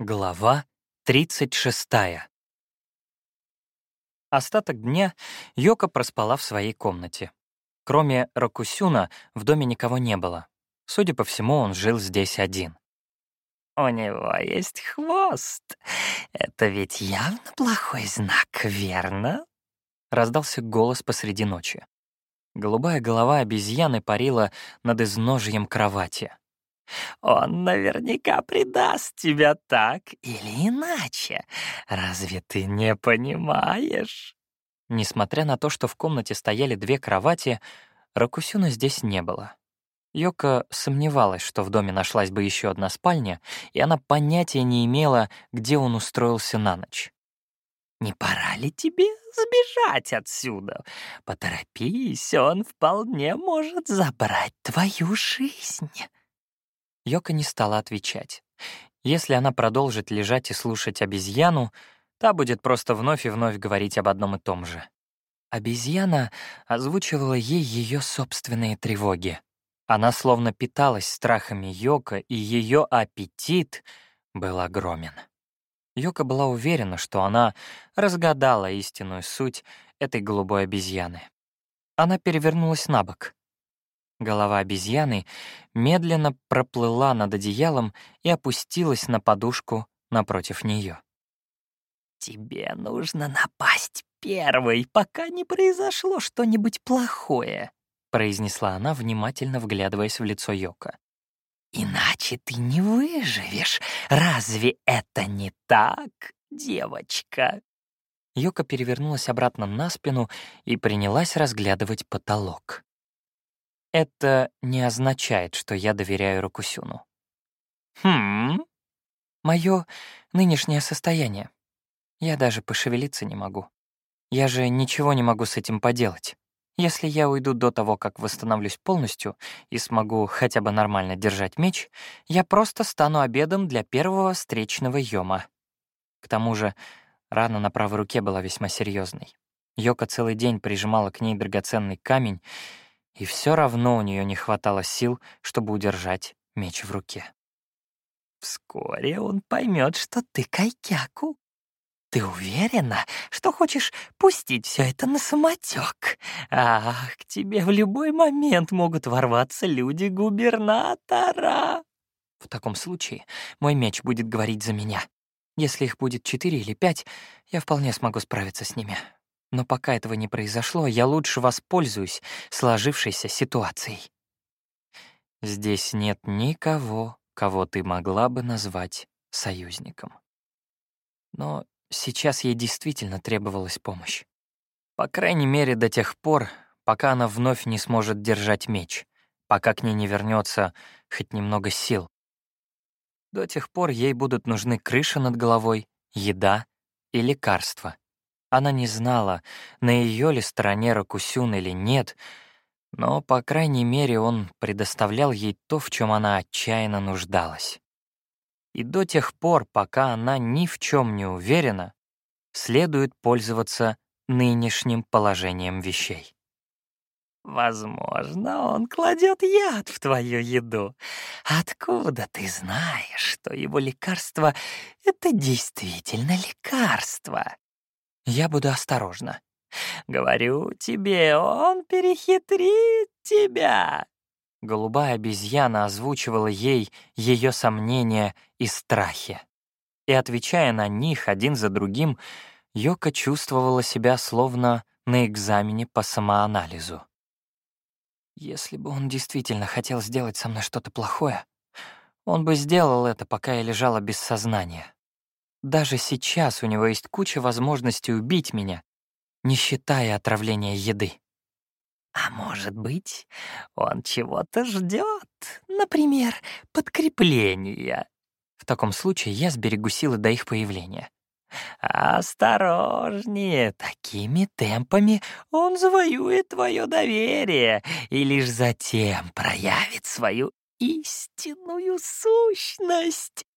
Глава 36. Остаток дня Йока проспала в своей комнате. Кроме Рокусюна в доме никого не было. Судя по всему, он жил здесь один. «У него есть хвост. Это ведь явно плохой знак, верно?» Раздался голос посреди ночи. Голубая голова обезьяны парила над изножьем кровати. Он наверняка предаст тебя так или иначе. Разве ты не понимаешь?» Несмотря на то, что в комнате стояли две кровати, Ракусюна здесь не было. Йока сомневалась, что в доме нашлась бы еще одна спальня, и она понятия не имела, где он устроился на ночь. «Не пора ли тебе сбежать отсюда? Поторопись, он вполне может забрать твою жизнь». Йока не стала отвечать. Если она продолжит лежать и слушать обезьяну, та будет просто вновь и вновь говорить об одном и том же. Обезьяна озвучивала ей ее собственные тревоги. Она словно питалась страхами Йока, и ее аппетит был огромен. Йока была уверена, что она разгадала истинную суть этой голубой обезьяны. Она перевернулась на бок. Голова обезьяны медленно проплыла над одеялом и опустилась на подушку напротив нее. «Тебе нужно напасть первой, пока не произошло что-нибудь плохое», произнесла она, внимательно вглядываясь в лицо Йока. «Иначе ты не выживешь. Разве это не так, девочка?» Йока перевернулась обратно на спину и принялась разглядывать потолок. Это не означает, что я доверяю Рокусюну. Хм. Мое нынешнее состояние. Я даже пошевелиться не могу. Я же ничего не могу с этим поделать. Если я уйду до того, как восстановлюсь полностью и смогу хотя бы нормально держать меч, я просто стану обедом для первого встречного Йома. К тому же рана на правой руке была весьма серьезной. Йока целый день прижимала к ней драгоценный камень, и все равно у нее не хватало сил, чтобы удержать меч в руке. «Вскоре он поймет, что ты кайкяку. Ты уверена, что хочешь пустить все это на самотек? Ах, к тебе в любой момент могут ворваться люди губернатора!» В таком случае мой меч будет говорить за меня. Если их будет четыре или пять, я вполне смогу справиться с ними. Но пока этого не произошло, я лучше воспользуюсь сложившейся ситуацией. Здесь нет никого, кого ты могла бы назвать союзником. Но сейчас ей действительно требовалась помощь. По крайней мере, до тех пор, пока она вновь не сможет держать меч, пока к ней не вернется хоть немного сил. До тех пор ей будут нужны крыша над головой, еда и лекарства. Она не знала, на ее ли стороне Ракусюн или нет, но, по крайней мере, он предоставлял ей то, в чем она отчаянно нуждалась. И до тех пор, пока она ни в чем не уверена, следует пользоваться нынешним положением вещей. Возможно, он кладет яд в твою еду. Откуда ты знаешь, что его лекарство — это действительно лекарство? Я буду осторожна. Говорю тебе, он перехитрит тебя. Голубая обезьяна озвучивала ей ее сомнения и страхи. И, отвечая на них один за другим, Йока чувствовала себя словно на экзамене по самоанализу. Если бы он действительно хотел сделать со мной что-то плохое, он бы сделал это, пока я лежала без сознания. Даже сейчас у него есть куча возможностей убить меня, не считая отравления еды. А может быть, он чего-то ждет, например, подкрепления. В таком случае я сберегу силы до их появления. «Осторожнее, такими темпами он завоюет твое доверие и лишь затем проявит свою истинную сущность».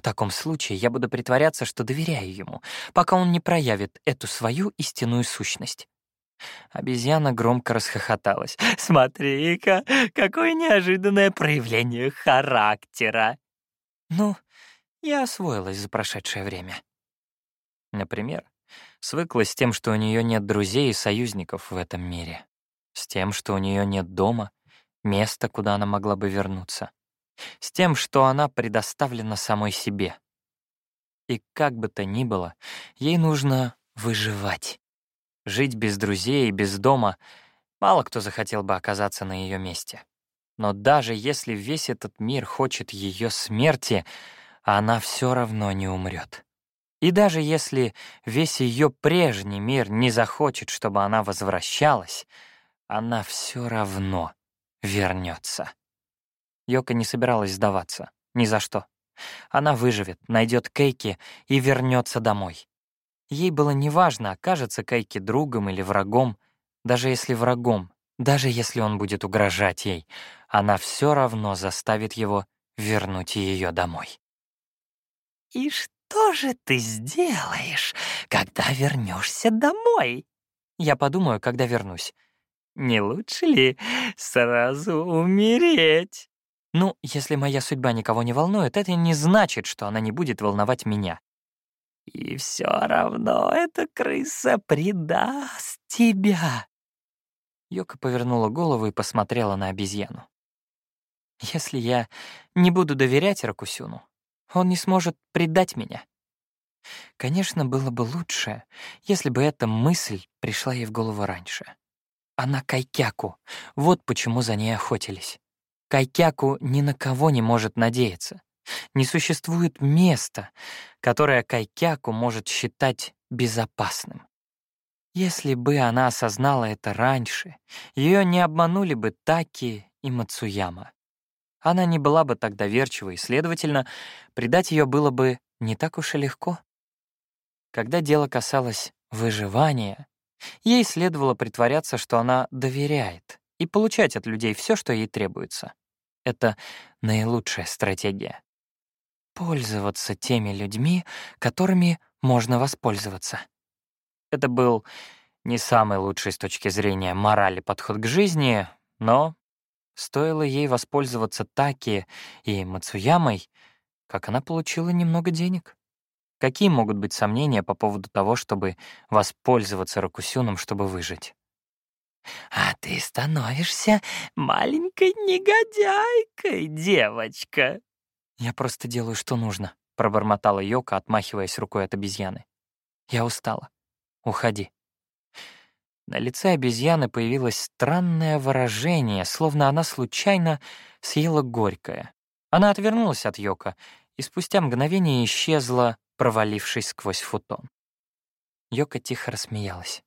В таком случае я буду притворяться, что доверяю ему, пока он не проявит эту свою истинную сущность. Обезьяна громко расхохоталась. «Смотри-ка, какое неожиданное проявление характера!» «Ну, я освоилась за прошедшее время. Например, свыклась с тем, что у нее нет друзей и союзников в этом мире, с тем, что у нее нет дома, места, куда она могла бы вернуться, с тем, что она предоставлена самой себе. И как бы то ни было, ей нужно выживать. Жить без друзей и без дома мало кто захотел бы оказаться на ее месте. Но даже если весь этот мир хочет ее смерти, она все равно не умрет. И даже если весь ее прежний мир не захочет, чтобы она возвращалась, она все равно вернется. Йока не собиралась сдаваться. Ни за что. Она выживет, найдет Кейки и вернется домой. Ей было неважно, окажется Кейки другом или врагом, даже если врагом, даже если он будет угрожать ей, она все равно заставит его вернуть ее домой. «И что же ты сделаешь, когда вернешься домой?» «Я подумаю, когда вернусь». «Не лучше ли сразу умереть?» «Ну, если моя судьба никого не волнует, это не значит, что она не будет волновать меня». «И все равно эта крыса предаст тебя». Йока повернула голову и посмотрела на обезьяну. «Если я не буду доверять Ракусюну, он не сможет предать меня». Конечно, было бы лучше, если бы эта мысль пришла ей в голову раньше. Она Кайкяку, вот почему за ней охотились. Кайкяку ни на кого не может надеяться. Не существует места, которое Кайкяку может считать безопасным. Если бы она осознала это раньше, ее не обманули бы Таки и Мацуяма. Она не была бы так доверчива, и, следовательно, предать ее было бы не так уж и легко. Когда дело касалось выживания, ей следовало притворяться, что она доверяет, и получать от людей все, что ей требуется. Это наилучшая стратегия. Пользоваться теми людьми, которыми можно воспользоваться. Это был не самый лучший с точки зрения морали подход к жизни, но стоило ей воспользоваться Таки и Мацуямой, как она получила немного денег. Какие могут быть сомнения по поводу того, чтобы воспользоваться Ракусюном, чтобы выжить? «А ты становишься маленькой негодяйкой, девочка!» «Я просто делаю, что нужно», — пробормотала Йока, отмахиваясь рукой от обезьяны. «Я устала. Уходи». На лице обезьяны появилось странное выражение, словно она случайно съела горькое. Она отвернулась от Йока и спустя мгновение исчезла, провалившись сквозь футон. Йока тихо рассмеялась.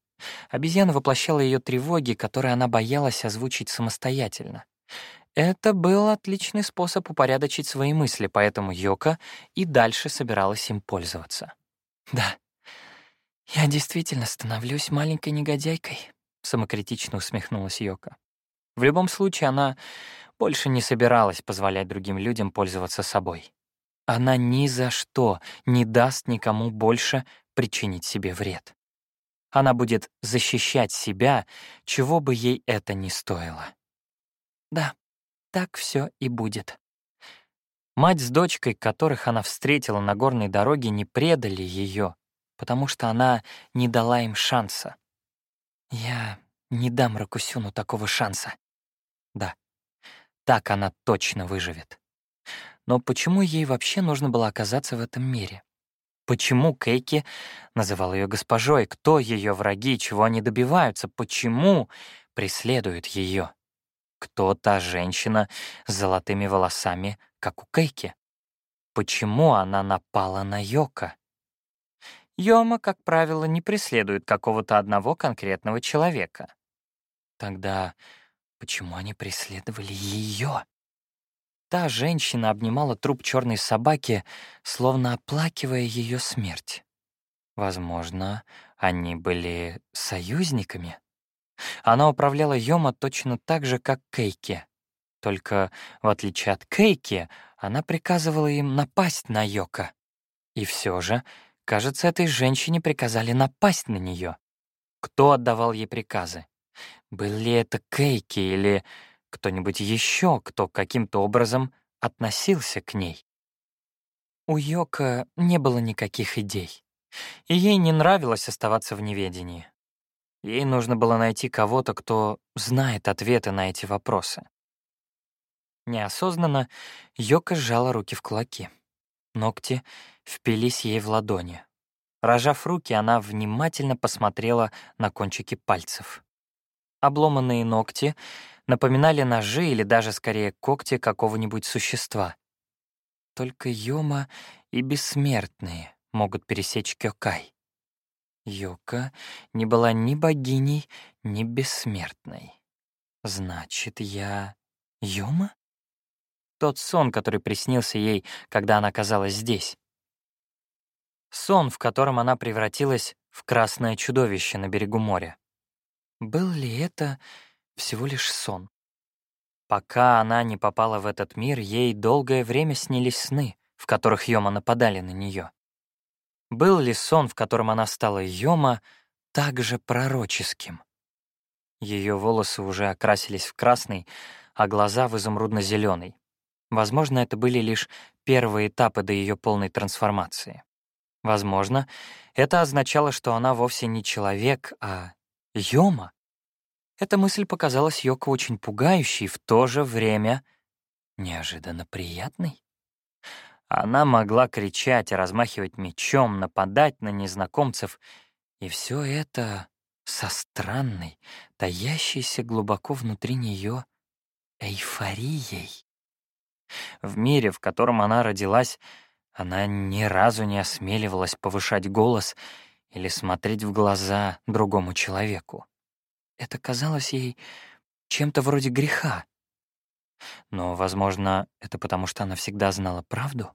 Обезьяна воплощала ее тревоги, которые она боялась озвучить самостоятельно. Это был отличный способ упорядочить свои мысли, поэтому Йока и дальше собиралась им пользоваться. «Да, я действительно становлюсь маленькой негодяйкой», — самокритично усмехнулась Йока. В любом случае, она больше не собиралась позволять другим людям пользоваться собой. Она ни за что не даст никому больше причинить себе вред. Она будет защищать себя, чего бы ей это ни стоило. Да, так все и будет. Мать с дочкой, которых она встретила на горной дороге, не предали ее, потому что она не дала им шанса. Я не дам Ракусюну такого шанса. Да, так она точно выживет. Но почему ей вообще нужно было оказаться в этом мире? Почему Кейки называл ее госпожой? Кто ее враги? Чего они добиваются? Почему преследуют ее? Кто та женщина с золотыми волосами, как у Кейки? Почему она напала на Йока? Йома, как правило, не преследует какого-то одного конкретного человека. Тогда почему они преследовали ее? Та женщина обнимала труп черной собаки, словно оплакивая ее смерть. Возможно, они были союзниками. Она управляла Йома точно так же, как Кейки. Только, в отличие от Кейки, она приказывала им напасть на Йока. И все же, кажется, этой женщине приказали напасть на нее. Кто отдавал ей приказы? Был ли это Кейки или кто-нибудь еще, кто каким-то образом относился к ней. У Йока не было никаких идей, и ей не нравилось оставаться в неведении. Ей нужно было найти кого-то, кто знает ответы на эти вопросы. Неосознанно Йока сжала руки в кулаки. Ногти впились ей в ладони. Рожав руки, она внимательно посмотрела на кончики пальцев. Обломанные ногти напоминали ножи или даже скорее когти какого-нибудь существа. Только Йома и бессмертные могут пересечь Кёкай. Йока не была ни богиней, ни бессмертной. Значит, я Йома? Тот сон, который приснился ей, когда она оказалась здесь. Сон, в котором она превратилась в красное чудовище на берегу моря. Был ли это всего лишь сон? Пока она не попала в этот мир, ей долгое время снились сны, в которых Йома нападали на нее. Был ли сон, в котором она стала Йома, также пророческим? Ее волосы уже окрасились в красный, а глаза — в изумрудно зеленый Возможно, это были лишь первые этапы до ее полной трансформации. Возможно, это означало, что она вовсе не человек, а Йома. Эта мысль показалась Йоко очень пугающей, в то же время неожиданно приятной. Она могла кричать размахивать мечом, нападать на незнакомцев, и все это со странной, таящейся глубоко внутри нее эйфорией. В мире, в котором она родилась, она ни разу не осмеливалась повышать голос или смотреть в глаза другому человеку. Это казалось ей чем-то вроде греха. Но, возможно, это потому, что она всегда знала правду.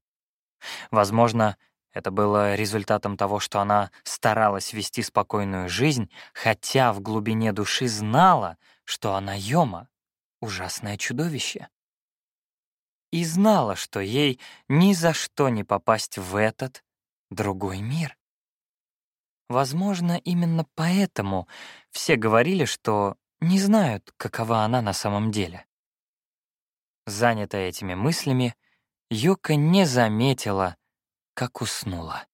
Возможно, это было результатом того, что она старалась вести спокойную жизнь, хотя в глубине души знала, что она Йома, ужасное чудовище и знала, что ей ни за что не попасть в этот другой мир. Возможно, именно поэтому все говорили, что не знают, какова она на самом деле. Занятая этими мыслями, Юка не заметила, как уснула.